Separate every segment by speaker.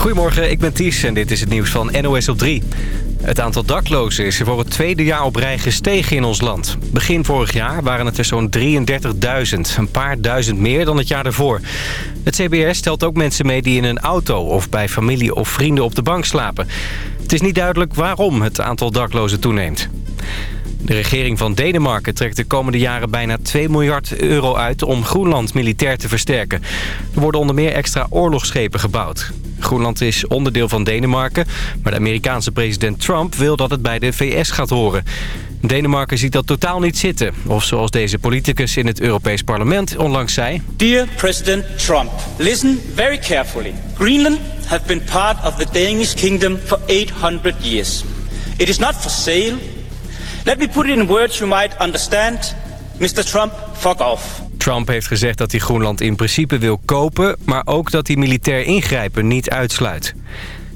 Speaker 1: Goedemorgen, ik ben Ties en dit is het nieuws van NOS op 3. Het aantal daklozen is voor het tweede jaar op rij gestegen in ons land. Begin vorig jaar waren het er zo'n 33.000, een paar duizend meer dan het jaar daarvoor. Het CBS stelt ook mensen mee die in een auto of bij familie of vrienden op de bank slapen. Het is niet duidelijk waarom het aantal daklozen toeneemt. De regering van Denemarken trekt de komende jaren bijna 2 miljard euro uit om Groenland militair te versterken. Er worden onder meer extra oorlogsschepen gebouwd. Groenland is onderdeel van Denemarken, maar de Amerikaanse president Trump wil dat het bij de VS gaat horen. Denemarken ziet dat totaal niet zitten. Of zoals deze politicus in het Europees Parlement onlangs zei...
Speaker 2: Dear President Trump, listen very carefully. Greenland has been part of the Danish kingdom for 800 years. It is not for sale. Let me put it in words you might understand. Mr. Trump, fuck off.
Speaker 1: Trump heeft gezegd dat hij Groenland in principe wil kopen... maar ook dat hij militair ingrijpen niet uitsluit.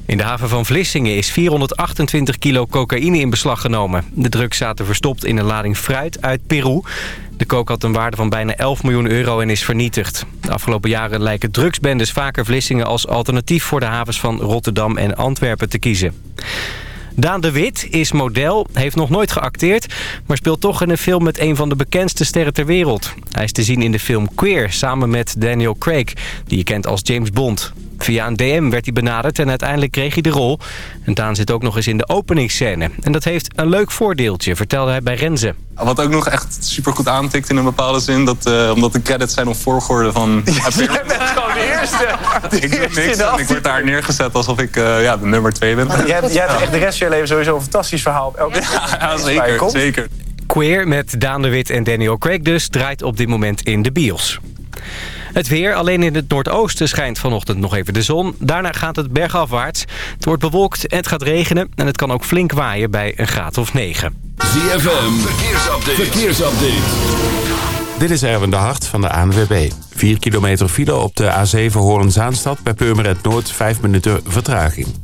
Speaker 1: In de haven van Vlissingen is 428 kilo cocaïne in beslag genomen. De drugs zaten verstopt in een lading fruit uit Peru. De kook had een waarde van bijna 11 miljoen euro en is vernietigd. De afgelopen jaren lijken drugsbendes vaker Vlissingen als alternatief... voor de havens van Rotterdam en Antwerpen te kiezen. Daan de Wit is model, heeft nog nooit geacteerd... maar speelt toch in een film met een van de bekendste sterren ter wereld. Hij is te zien in de film Queer samen met Daniel Craig... die je kent als James Bond. Via een DM werd hij benaderd en uiteindelijk kreeg hij de rol. En Daan zit ook nog eens in de openingsscène. En dat heeft een leuk voordeeltje, vertelde hij bij Renze.
Speaker 3: Wat ook nog echt super goed aantikt in een bepaalde zin... Dat, uh, omdat de credits zijn op volgorde van...
Speaker 4: Ja, jij bent gewoon de eerste. De
Speaker 3: ik doe niks en ik word daar neergezet alsof ik uh, ja, de nummer twee ben.
Speaker 4: Jij hebt, jij hebt echt de rest van je leven sowieso een fantastisch verhaal. Op elke
Speaker 3: ja, ja zeker, zeker.
Speaker 1: Queer met Daan de Wit en Daniel Craig dus draait op dit moment in de bios. Het weer, alleen in het noordoosten schijnt vanochtend nog even de zon. Daarna gaat het bergafwaarts. Het wordt bewolkt en het gaat regenen. En het kan ook flink waaien bij een graad of 9.
Speaker 5: ZFM, verkeersupdate. verkeersupdate.
Speaker 6: Dit is Erwin de Hart van de ANWB. 4 kilometer file op de A7 Hoorn-Zaanstad. Bij Purmerend Noord 5 minuten vertraging.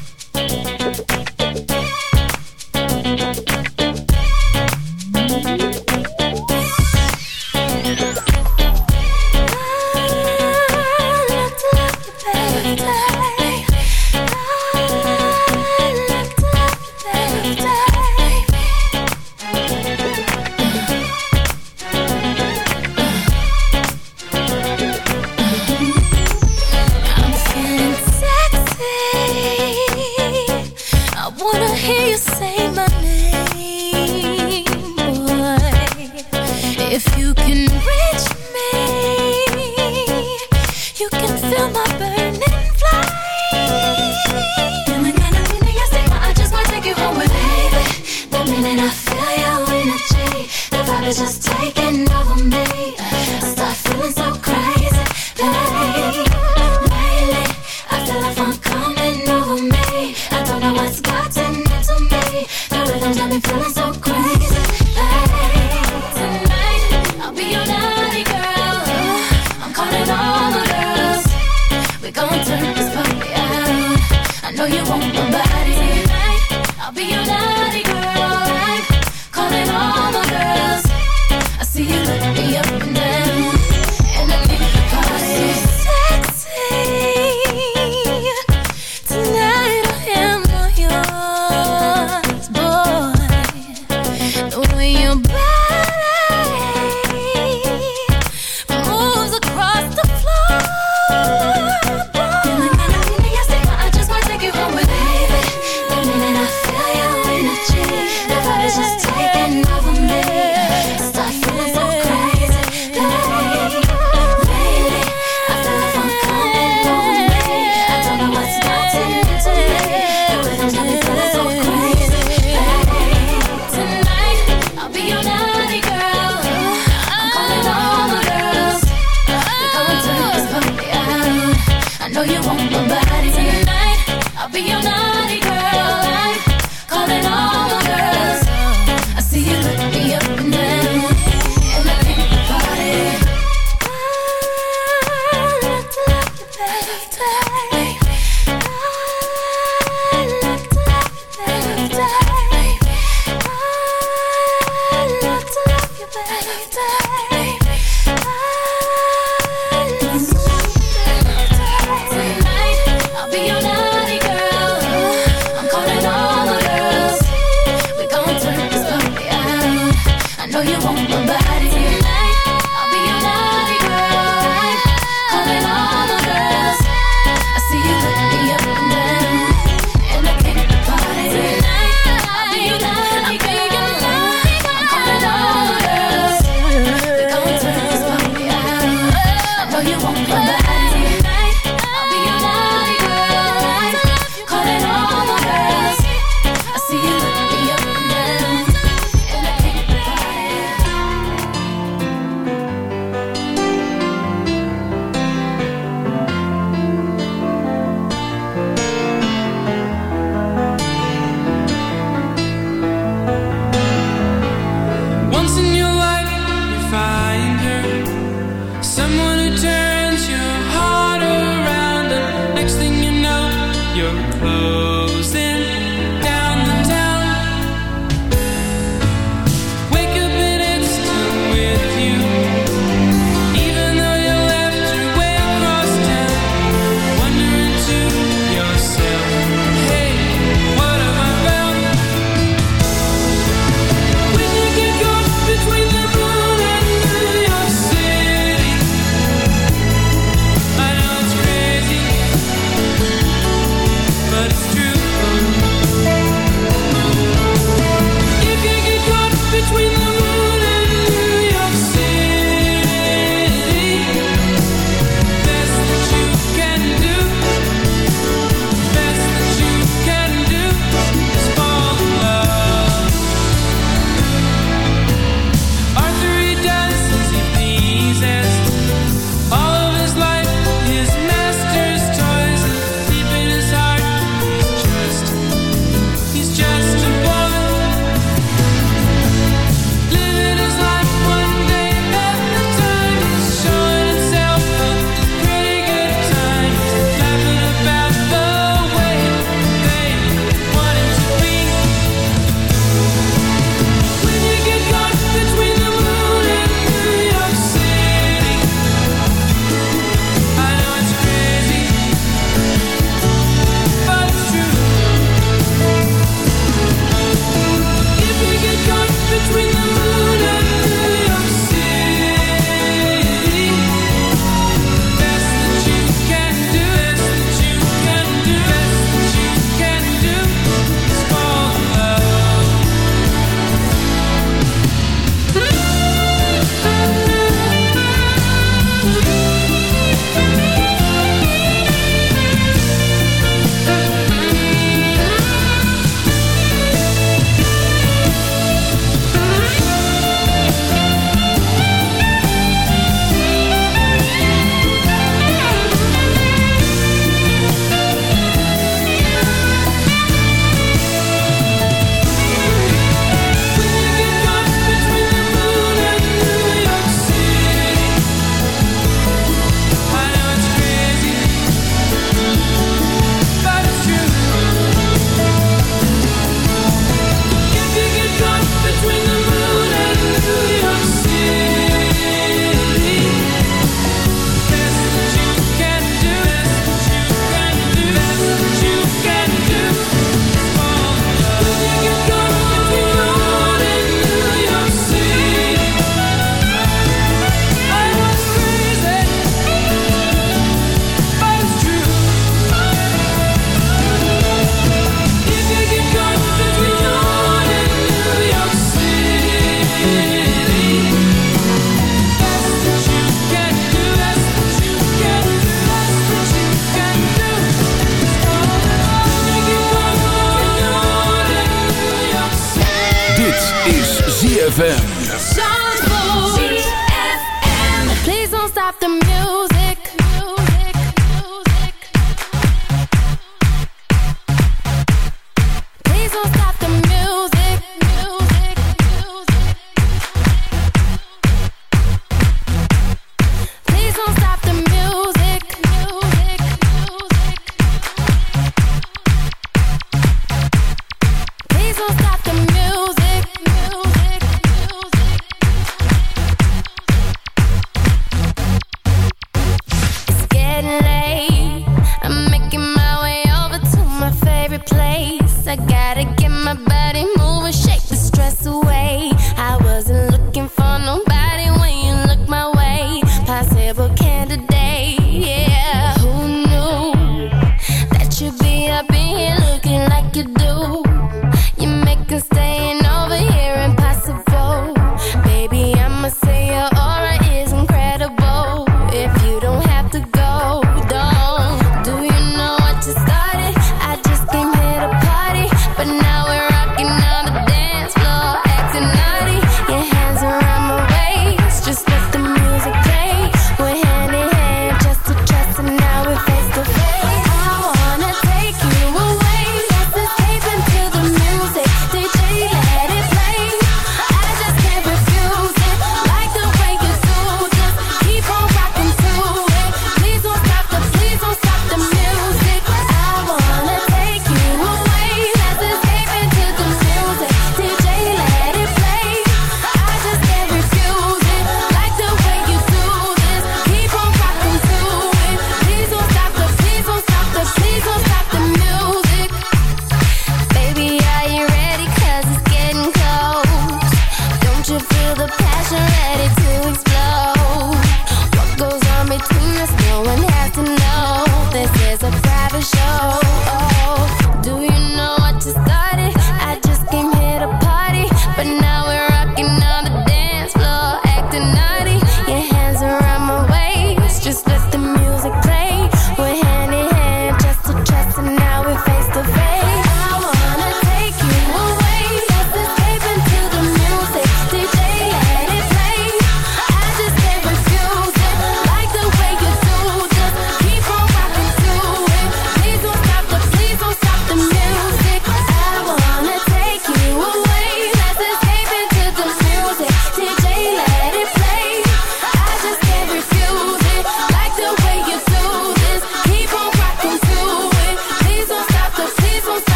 Speaker 7: ZFM.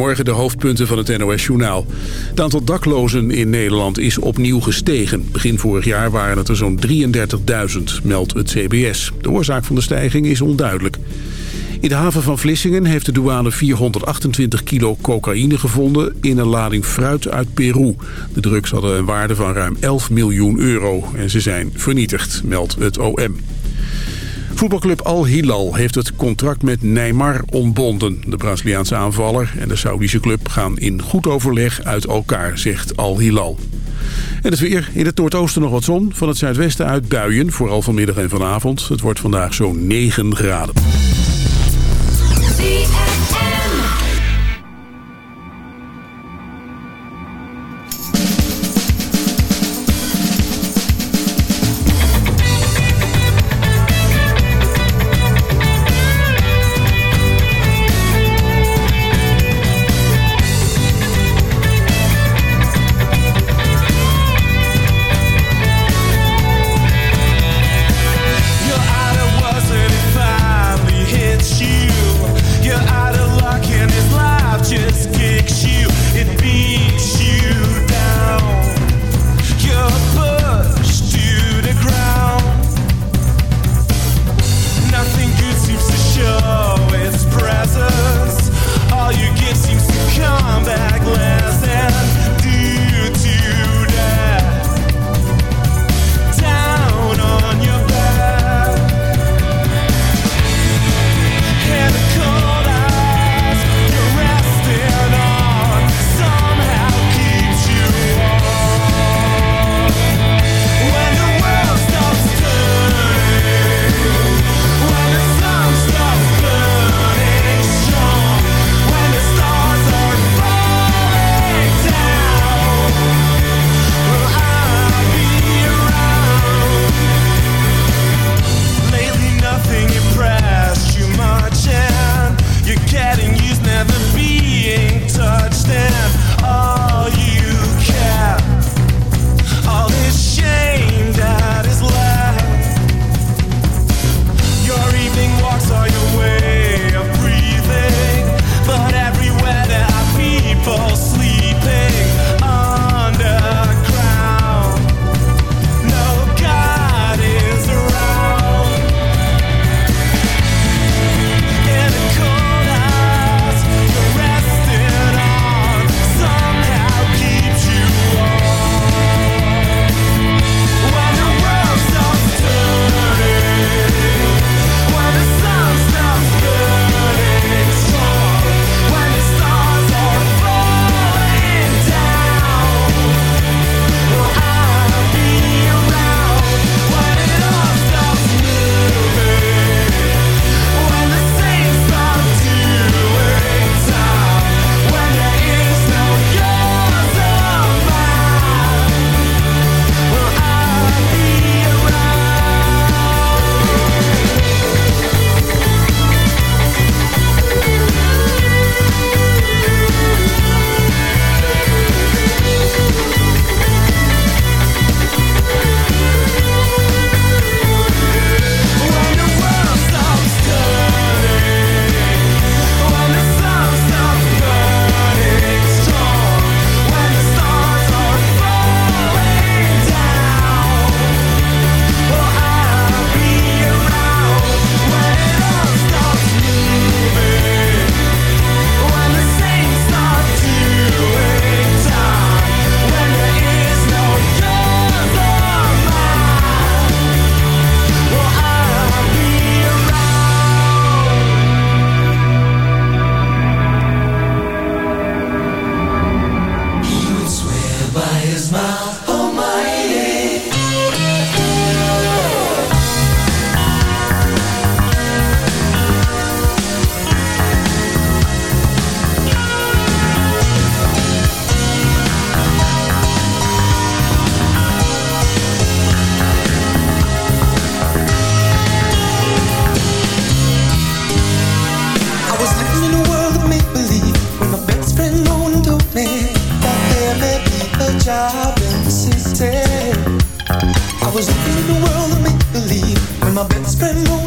Speaker 7: Morgen de
Speaker 8: hoofdpunten van het NOS-journaal. Het aantal daklozen in Nederland is opnieuw gestegen. Begin vorig jaar waren het er zo'n 33.000, meldt het CBS. De oorzaak van de stijging is onduidelijk. In de haven van Vlissingen heeft de douane 428 kilo cocaïne gevonden... in een lading fruit uit Peru. De drugs hadden een waarde van ruim 11 miljoen euro en ze zijn vernietigd, meldt het OM. Voetbalclub Al Hilal heeft het contract met Neymar ontbonden. De Braziliaanse aanvaller en de Saudische club gaan in goed overleg uit elkaar, zegt Al Hilal. En het weer. In het noordoosten nog wat zon. Van het zuidwesten uit buien, vooral vanmiddag en vanavond. Het wordt vandaag zo'n 9 graden.
Speaker 9: spend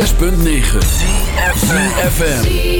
Speaker 9: 106.9 ZFM